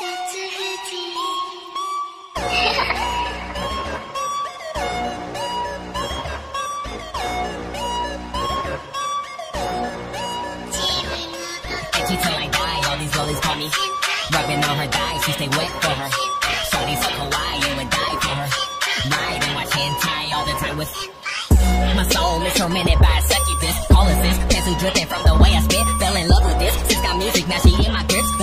Edgy till I die, all these lollies call me. Rubbing on her thighs, she stay wet for her. Shorty so kawaii, you would die for her. Ride and watch hentai all the time with. My soul is tormented by a succubus. All of this, pencil dripping from the way I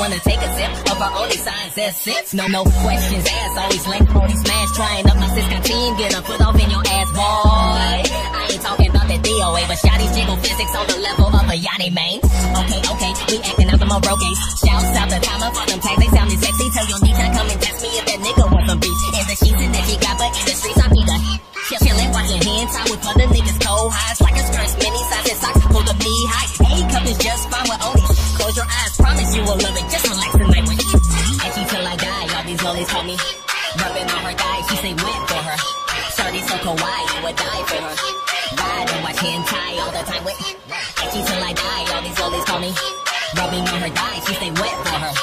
Wanna take a sip of her only sign says six. No, no questions asked. Always link, pony smash. Trying up my sis team. Get a foot off in your ass, boy. I ain't talking about the DOA, but shotty's jiggle physics on the level of a yachty main. Okay, okay, we acting out the Moroges. Shouts out the timer for them tags, they sounding sexy. Tell your niece come and test me if that nigga want some beats. In the sheets and that she got, but in the streets I the Chill, chillin', watching hands time with other niggas cold highs like a skirt, mini size and socks, pull up knee high. Die, all these lollies call me. Rubbing on her thighs, she say wet for her. Shorty so kawaii, you would die for her. Ride and watch hentai all the time with. Edgy till I die, all these lollies call me. Rubbing on her thighs, she say wet for her.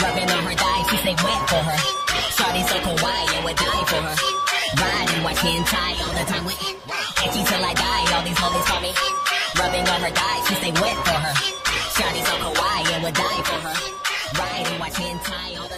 Rubbing on her thighs, she say wet for her. Shorty so kawaii, I would die for her. Ride and watch hentai all the time with. Edgy till I die, all these lollies call me. Rubbing on her thighs, she say wet for her. Shorty so kawaii, I would die for her. Ride and watch hentai all.